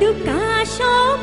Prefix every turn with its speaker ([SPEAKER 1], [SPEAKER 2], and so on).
[SPEAKER 1] To cả sáu